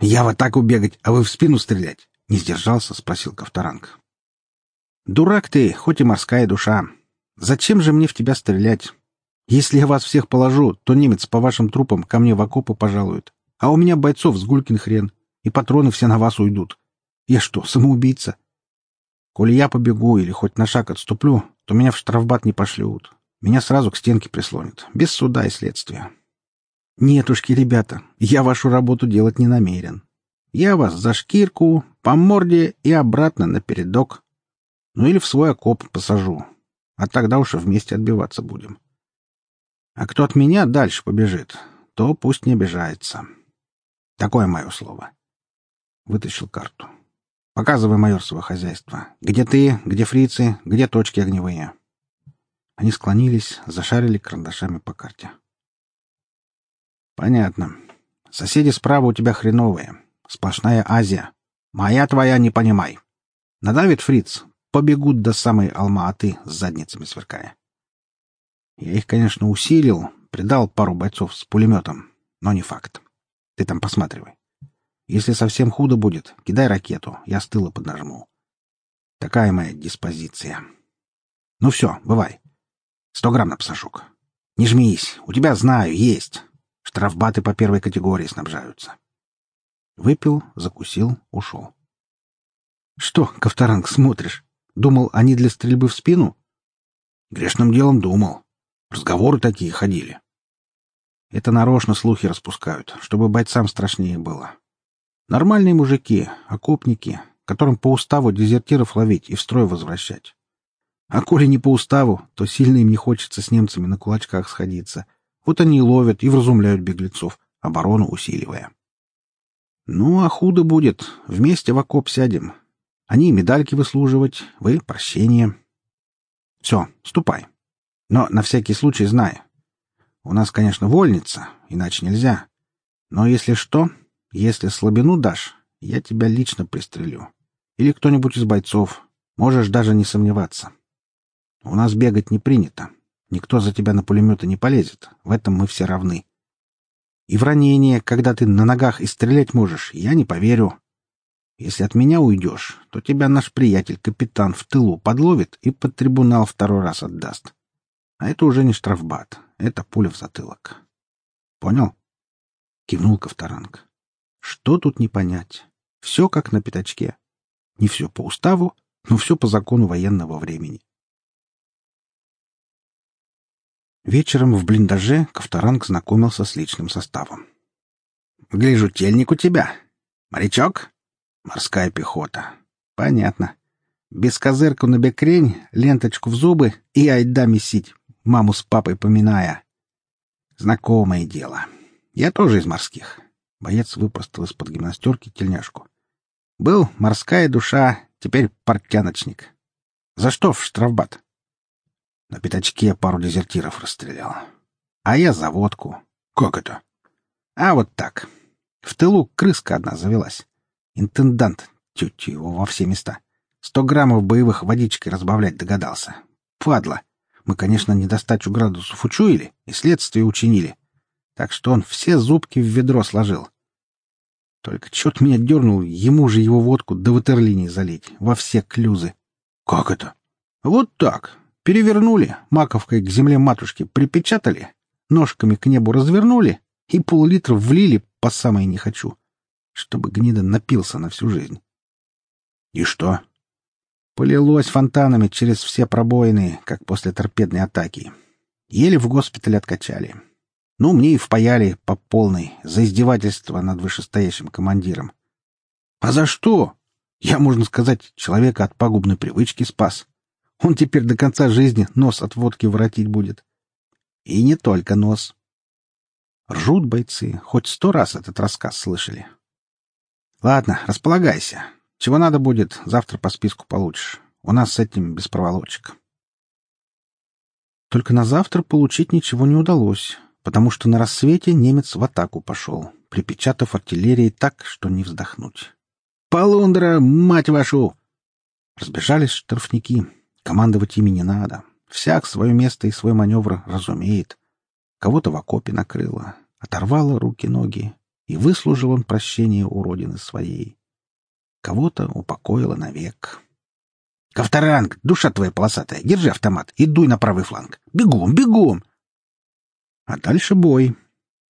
«Я в атаку бегать, а вы в спину стрелять?» — не сдержался, спросил Ковторанг. «Дурак ты, хоть и морская душа. Зачем же мне в тебя стрелять? Если я вас всех положу, то немец по вашим трупам ко мне в окопы пожалует. А у меня бойцов с гулькин хрен, и патроны все на вас уйдут. Я что, самоубийца? Коли я побегу или хоть на шаг отступлю, то меня в штрафбат не пошлют. Меня сразу к стенке прислонят, без суда и следствия. Нетушки, ребята, я вашу работу делать не намерен. Я вас за шкирку, по морде и обратно на передок. Ну или в свой окоп посажу. А тогда уж вместе отбиваться будем. А кто от меня дальше побежит, то пусть не обижается. Такое мое слово. Вытащил карту. Показывай, майор, свое хозяйство. Где ты, где фрицы, где точки огневые. Они склонились, зашарили карандашами по карте. Понятно. Соседи справа у тебя хреновые. Сплошная Азия. Моя твоя не понимай. Надавит фриц, побегут до самой Алма-Аты с задницами сверкая. Я их, конечно, усилил, придал пару бойцов с пулеметом, но не факт. Ты там посматривай. Если совсем худо будет, кидай ракету, я с тыла поднажму. Такая моя диспозиция. Ну все, бывай. Сто грамм на псашок. Не жмись, у тебя, знаю, есть. Штрафбаты по первой категории снабжаются. Выпил, закусил, ушел. Что, Ковторанг, смотришь? Думал, они для стрельбы в спину? Грешным делом думал. Разговоры такие ходили. Это нарочно слухи распускают, чтобы бойцам страшнее было. Нормальные мужики, окопники, которым по уставу дезертиров ловить и в строй возвращать. А коли не по уставу, то сильно им не хочется с немцами на кулачках сходиться. Вот они и ловят и вразумляют беглецов, оборону усиливая. Ну, а худо будет. Вместе в окоп сядем. Они медальки выслуживать, вы — прощение. Все, ступай. Но на всякий случай знай. У нас, конечно, вольница, иначе нельзя. Но если что, если слабину дашь, я тебя лично пристрелю. Или кто-нибудь из бойцов. Можешь даже не сомневаться. У нас бегать не принято. Никто за тебя на пулеметы не полезет. В этом мы все равны. И в ранение, когда ты на ногах и стрелять можешь, я не поверю. Если от меня уйдешь, то тебя наш приятель-капитан в тылу подловит и под трибунал второй раз отдаст. А это уже не штрафбат, это пуля в затылок. Понял? Кивнул Ковторанг. Что тут не понять? Все как на пятачке. Не все по уставу, но все по закону военного времени. Вечером в блиндаже Ковторанг знакомился с личным составом. «Гляжу, тельник у тебя. Морячок?» «Морская пехота». «Понятно. Без козырку на бекрень, ленточку в зубы и айда месить маму с папой поминая. Знакомое дело. Я тоже из морских. Боец выпростал из-под гимнастерки тельняшку. Был морская душа, теперь портяночник. За что в штрафбат? На пятачке пару дезертиров расстрелял. А я за водку. Как это? А вот так. В тылу крыска одна завелась. Интендант, тетю его во все места. Сто граммов боевых водичкой разбавлять догадался. Падла. Мы, конечно, недостачу градусов учуяли и следствие учинили. Так что он все зубки в ведро сложил. Только чё-то меня дернул ему же его водку до ватерлинии залить, во все клюзы. Как это? Вот так. Перевернули, маковкой к земле матушки припечатали, ножками к небу развернули и пол-литра влили по самое не хочу, чтобы гнида напился на всю жизнь. И что? Полилось фонтанами через все пробоины, как после торпедной атаки. Еле в госпитале откачали. Ну, мне и впаяли по полной за издевательство над вышестоящим командиром. А за что? Я, можно сказать, человека от пагубной привычки спас. Он теперь до конца жизни нос от водки воротить будет. И не только нос. Ржут бойцы, хоть сто раз этот рассказ слышали. Ладно, располагайся. Чего надо будет, завтра по списку получишь. У нас с этим без проволочек. Только на завтра получить ничего не удалось, потому что на рассвете немец в атаку пошел, припечатав артиллерией так, что не вздохнуть. «Полундра, мать вашу!» Разбежались штрафники. Командовать ими не надо. Всяк свое место и свой маневр разумеет. Кого-то в окопе накрыло, оторвало руки-ноги, и выслужил он прощение родины своей. Кого-то упокоило навек. «Ковторанг, душа твоя полосатая, держи автомат и дуй на правый фланг. Бегом, бегом!» А дальше бой.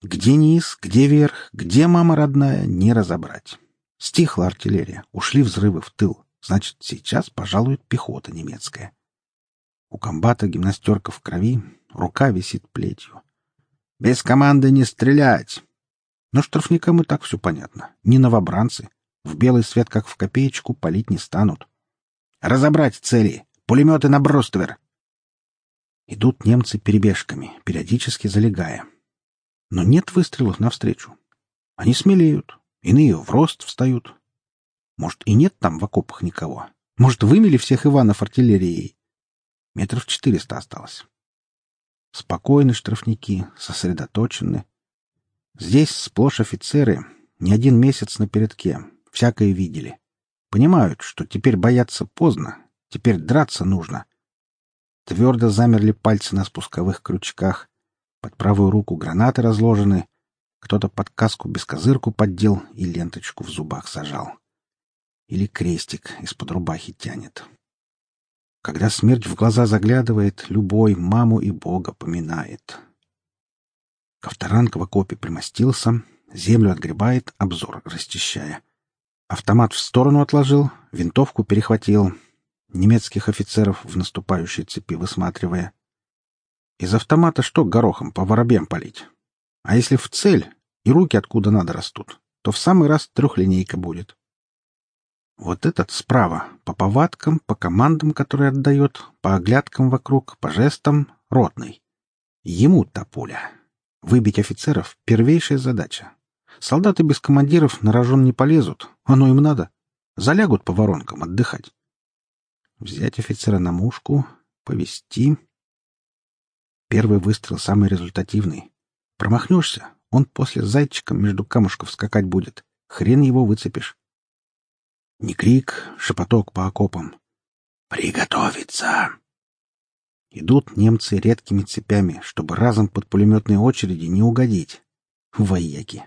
Где низ, где верх, где мама родная, не разобрать. Стихла артиллерия, ушли взрывы в тыл. Значит, сейчас пожалует пехота немецкая. У комбата гимнастерка в крови, рука висит плетью. «Без команды не стрелять!» Но штрафникам и так все понятно. Не новобранцы. В белый свет, как в копеечку, палить не станут. «Разобрать цели! Пулеметы на бруствер!» Идут немцы перебежками, периодически залегая. Но нет выстрелов навстречу. Они смелеют, иные в рост встают. Может, и нет там в окопах никого. Может, вымели всех Иванов артиллерией. Метров четыреста осталось. Спокойны штрафники, сосредоточены. Здесь сплошь офицеры, не один месяц на передке, всякое видели. Понимают, что теперь бояться поздно, теперь драться нужно. Твердо замерли пальцы на спусковых крючках. Под правую руку гранаты разложены. Кто-то под каску без козырку поддел и ленточку в зубах сажал. Или крестик из-под рубахи тянет. Когда смерть в глаза заглядывает, любой маму и Бога поминает. Ковторанг в окопе примостился, землю отгребает, обзор расчищая. Автомат в сторону отложил, винтовку перехватил, немецких офицеров в наступающей цепи высматривая. Из автомата что горохом по воробьям палить? А если в цель, и руки откуда надо растут, то в самый раз трехлинейка будет. Вот этот справа, по повадкам, по командам, которые отдает, по оглядкам вокруг, по жестам, ротный. Ему та пуля. Выбить офицеров — первейшая задача. Солдаты без командиров на рожон не полезут, оно им надо. Залягут по воронкам отдыхать. Взять офицера на мушку, повести. Первый выстрел самый результативный. Промахнешься, он после зайчиком между камушков скакать будет. Хрен его выцепишь. Не крик, шепоток по окопам. «Приготовиться!» Идут немцы редкими цепями, чтобы разом под пулеметные очереди не угодить. Вояки.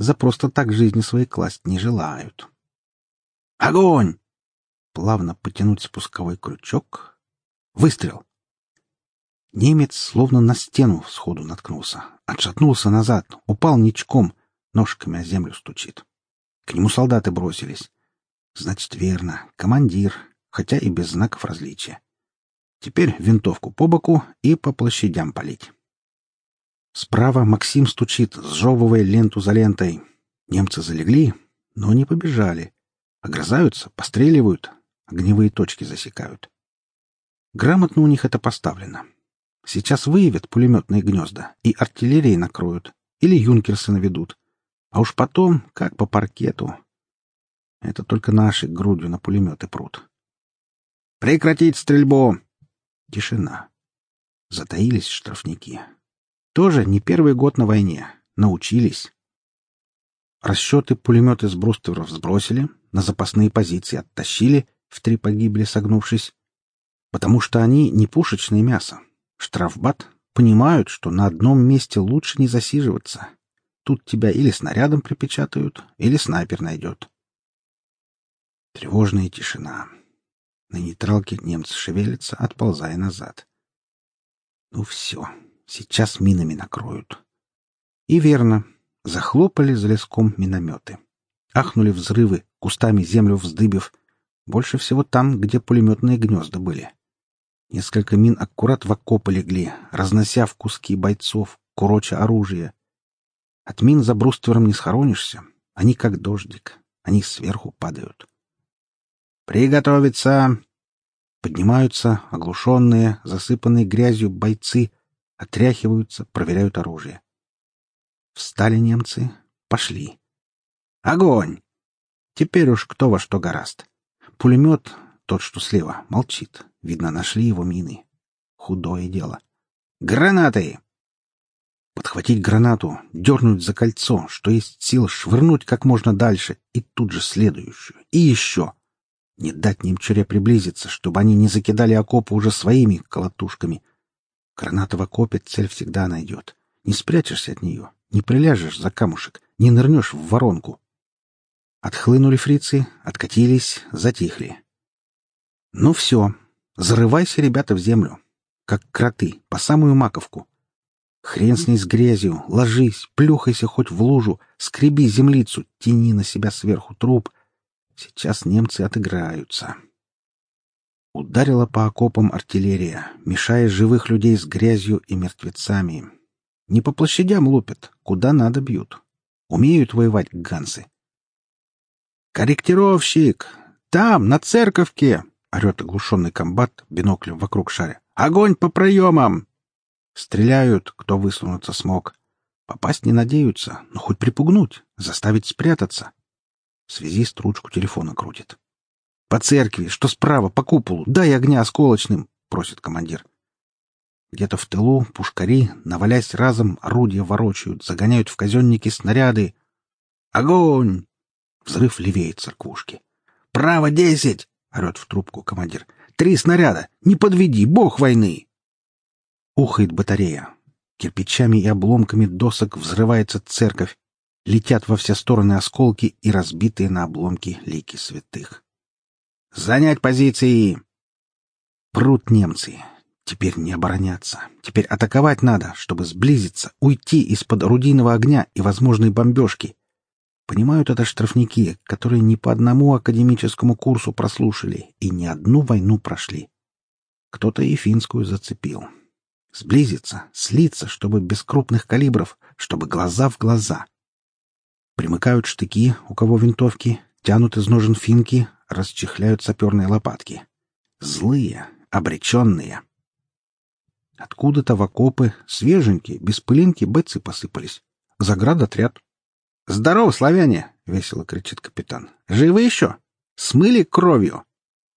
За просто так жизни своей класть не желают. «Огонь!» Плавно потянуть спусковой крючок. Выстрел. Немец словно на стену сходу наткнулся. Отшатнулся назад, упал ничком, ножками о землю стучит. К нему солдаты бросились. Значит, верно, командир, хотя и без знаков различия. Теперь винтовку по боку и по площадям палить. Справа Максим стучит, сжевывая ленту за лентой. Немцы залегли, но не побежали. Огрызаются, постреливают, огневые точки засекают. Грамотно у них это поставлено. Сейчас выявят пулеметные гнезда и артиллерии накроют, или юнкерсы наведут. А уж потом, как по паркету, это только наши грудью на пулеметы прут. «Прекратить стрельбу!» Тишина. Затаились штрафники. Тоже не первый год на войне. Научились. Расчеты пулеметы с брустверов сбросили, на запасные позиции оттащили, в три погибли, согнувшись. Потому что они не пушечное мясо. Штрафбат понимают, что на одном месте лучше не засиживаться. Тут тебя или снарядом припечатают, или снайпер найдет. Тревожная тишина. На нейтралке немцы шевелятся, отползая назад. Ну все, сейчас минами накроют. И верно, захлопали за леском минометы. Ахнули взрывы, кустами землю вздыбив. Больше всего там, где пулеметные гнезда были. Несколько мин аккурат в окопы легли, разнося в куски бойцов, куроча оружие. От мин за бруствером не схоронишься. Они как дождик. Они сверху падают. «Приготовиться!» Поднимаются оглушенные, засыпанные грязью бойцы, отряхиваются, проверяют оружие. Встали немцы, пошли. Огонь! Теперь уж кто во что гораст. Пулемет, тот, что слева, молчит. Видно, нашли его мины. Худое дело. Гранаты! Подхватить гранату, дернуть за кольцо, что есть сил швырнуть как можно дальше, и тут же следующую, и еще — Не дать немчуре приблизиться, чтобы они не закидали окопы уже своими колотушками. Граната в окопе цель всегда найдет. Не спрячешься от нее, не приляжешь за камушек, не нырнешь в воронку. Отхлынули фрицы, откатились, затихли. Ну все, зарывайся, ребята, в землю. Как кроты, по самую маковку. Хрен с ней с грязью, ложись, плюхайся хоть в лужу, скреби землицу, тяни на себя сверху труп. Сейчас немцы отыграются. Ударила по окопам артиллерия, мешая живых людей с грязью и мертвецами. Не по площадям лупят, куда надо бьют. Умеют воевать гансы. «Корректировщик! Там, на церковке!» — орет оглушенный комбат биноклем вокруг шаря. «Огонь по проемам!» Стреляют, кто высунуться смог. Попасть не надеются, но хоть припугнуть, заставить спрятаться. Связист ручку телефона крутит. «По церкви, что справа, по куполу, дай огня осколочным!» — просит командир. Где-то в тылу пушкари, навалясь разом, орудия ворочают, загоняют в казенники снаряды. «Огонь!» Взрыв левее церквушки. «Право десять!» — орет в трубку командир. «Три снаряда! Не подведи, бог войны!» Ухает батарея. Кирпичами и обломками досок взрывается церковь. Летят во все стороны осколки и разбитые на обломки лики святых. «Занять позиции!» Прут немцы. Теперь не обороняться. Теперь атаковать надо, чтобы сблизиться, уйти из-под орудийного огня и возможной бомбежки. Понимают это штрафники, которые ни по одному академическому курсу прослушали и ни одну войну прошли. Кто-то и финскую зацепил. Сблизиться, слиться, чтобы без крупных калибров, чтобы глаза в глаза. Примыкают штыки, у кого винтовки, тянут из ножен финки, расчехляют саперные лопатки. Злые, обреченные. Откуда-то в окопы, свеженькие, без пылинки, бетцы посыпались. Заградотряд. «Здорово, славяне!» — весело кричит капитан. «Живы еще? Смыли кровью?»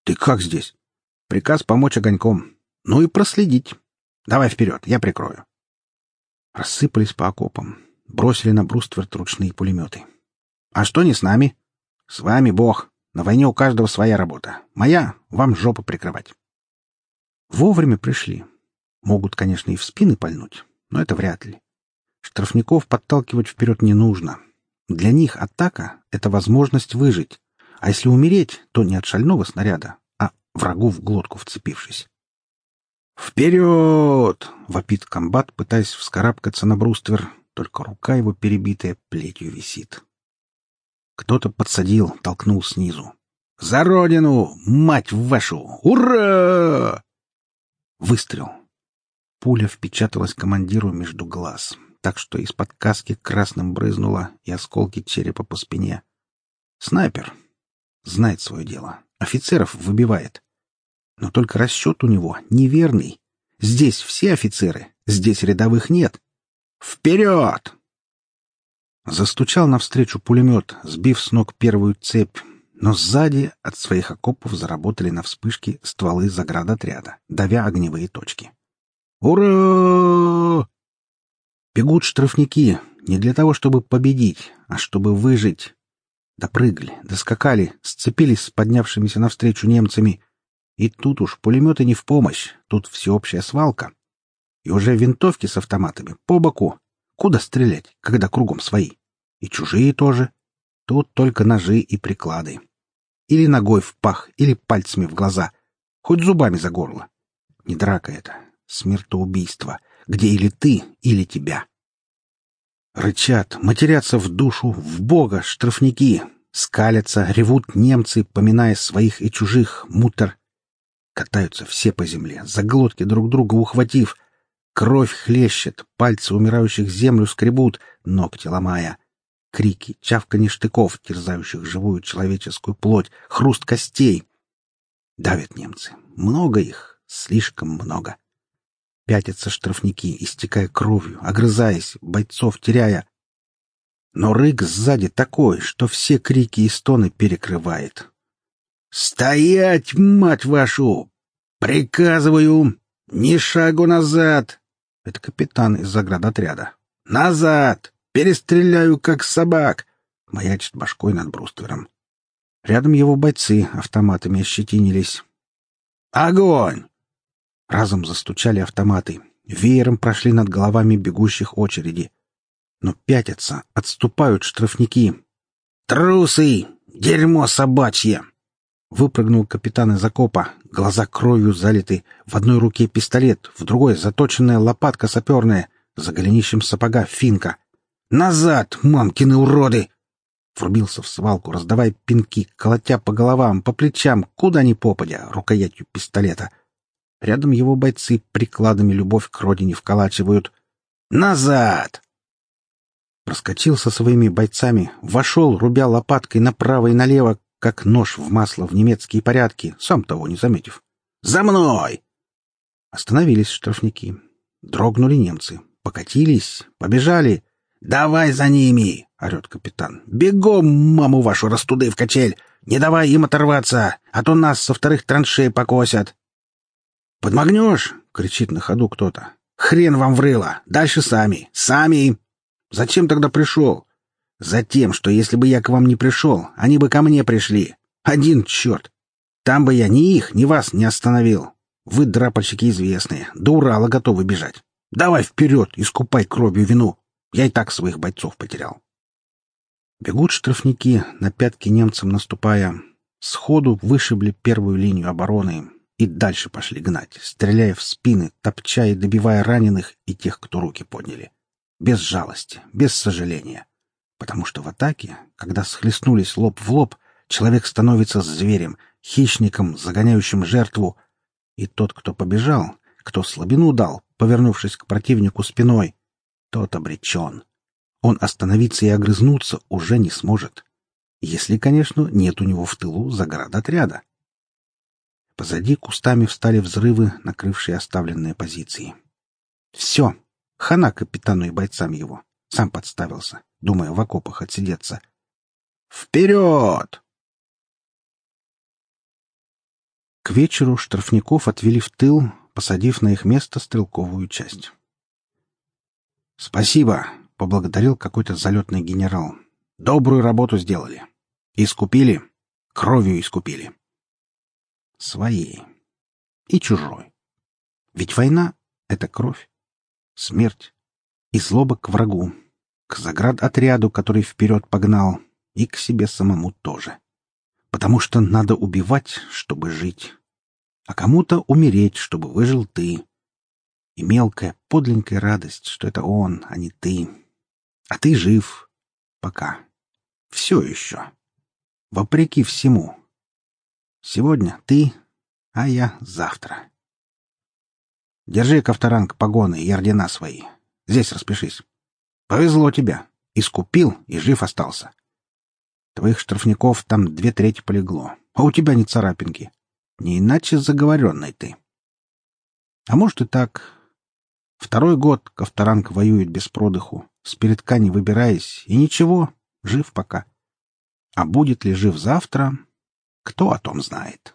«Ты как здесь?» «Приказ помочь огоньком. Ну и проследить. Давай вперед, я прикрою. Рассыпались по окопам. Бросили на бруствер ручные пулеметы. А что не с нами? С вами Бог. На войне у каждого своя работа. Моя — вам жопу прикрывать. Вовремя пришли. Могут, конечно, и в спины пальнуть, но это вряд ли. Штрафников подталкивать вперед не нужно. Для них атака — это возможность выжить. А если умереть, то не от шального снаряда, а врагу в глотку вцепившись. «Вперед!» — вопит комбат, пытаясь вскарабкаться на бруствер, только рука его перебитая плетью висит. Кто-то подсадил, толкнул снизу. «За родину! Мать вашу! Ура!» Выстрел. Пуля впечаталась командиру между глаз, так что из-под каски красным брызнула и осколки черепа по спине. Снайпер. Знает свое дело. Офицеров выбивает. Но только расчет у него неверный. Здесь все офицеры, здесь рядовых нет. Вперед! Застучал навстречу пулемет, сбив с ног первую цепь, но сзади от своих окопов заработали на вспышке стволы заградотряда, давя огневые точки. «Ура!» Бегут штрафники не для того, чтобы победить, а чтобы выжить. Допрыгали, доскакали, сцепились с поднявшимися навстречу немцами — и тут уж пулеметы не в помощь, тут всеобщая свалка. И уже винтовки с автоматами по боку. Куда стрелять, когда кругом свои? И чужие тоже. Тут только ножи и приклады. Или ногой в пах, или пальцами в глаза. Хоть зубами за горло. Не драка это, смертоубийство, где или ты, или тебя. Рычат, матерятся в душу, в бога, штрафники. Скалятся, ревут немцы, поминая своих и чужих, мутор Катаются все по земле, за глотки друг друга ухватив. Кровь хлещет, пальцы умирающих землю скребут, ногти ломая. Крики, чавканье штыков, терзающих живую человеческую плоть, хруст костей. Давят немцы. Много их, слишком много. Пятятся штрафники, истекая кровью, огрызаясь, бойцов теряя. Но рык сзади такой, что все крики и стоны перекрывает. «Стоять, мать вашу! Приказываю! Ни шагу назад!» Это капитан из заградотряда. «Назад! Перестреляю, как собак!» Маячит башкой над бруствером. Рядом его бойцы автоматами ощетинились. «Огонь!» Разом застучали автоматы. Веером прошли над головами бегущих очереди. Но пятятся, отступают штрафники. «Трусы! Дерьмо собачье!» Выпрыгнул капитан из окопа, глаза кровью залиты, в одной руке пистолет, в другой заточенная лопатка саперная, за голенищем сапога финка. «Назад, мамкины уроды!» Врубился в свалку, раздавая пинки, колотя по головам, по плечам, куда ни попадя, рукоятью пистолета. Рядом его бойцы прикладами любовь к родине вколачивают. «Назад!» Проскочил со своими бойцами, вошел, рубя лопаткой направо и налево, как нож в масло в немецкие порядки, сам того не заметив. «За мной!» Остановились штрафники. Дрогнули немцы. Покатились, побежали. «Давай за ними!» — орет капитан. «Бегом, маму вашу, растуды в качель! Не давай им оторваться, а то нас со вторых траншей покосят!» «Подмогнешь?» — кричит на ходу кто-то. «Хрен вам врыло! Дальше сами! Сами!» «Зачем тогда пришел?» Затем, что если бы я к вам не пришел, они бы ко мне пришли. Один черт! Там бы я ни их, ни вас не остановил. Вы, драпальщики известные, до Урала готовы бежать. Давай вперед, искупай кровью вину. Я и так своих бойцов потерял. Бегут штрафники, на пятки немцам наступая. Сходу вышибли первую линию обороны и дальше пошли гнать, стреляя в спины, топча и добивая раненых и тех, кто руки подняли. Без жалости, без сожаления потому что в атаке, когда схлестнулись лоб в лоб, человек становится зверем, хищником, загоняющим жертву, и тот, кто побежал, кто слабину дал, повернувшись к противнику спиной, тот обречен. Он остановиться и огрызнуться уже не сможет. Если, конечно, нет у него в тылу заградотряда. Позади кустами встали взрывы, накрывшие оставленные позиции. Все. Хана капитану и бойцам его. Сам подставился думая в окопах отсидеться. «Вперед!» К вечеру штрафников отвели в тыл, посадив на их место стрелковую часть. «Спасибо!» — поблагодарил какой-то залетный генерал. «Добрую работу сделали. Искупили. Кровью искупили. Своей. И чужой. Ведь война — это кровь, смерть и злоба к врагу, к заградотряду, который вперед погнал, и к себе самому тоже. Потому что надо убивать, чтобы жить, а кому-то умереть, чтобы выжил ты. И мелкая, подленькая радость, что это он, а не ты. А ты жив. Пока. Все еще. Вопреки всему. Сегодня ты, а я завтра. Держи, Ковторанг, погоны и ордена свои. Здесь распишись. Повезло тебе. Искупил и жив остался. Твоих штрафников там две трети полегло, а у тебя не царапинки. Не иначе заговоренный ты. А может и так. Второй год Ковторанг воюет без продыху, с передка не выбираясь, и ничего, жив пока. А будет ли жив завтра, кто о том знает?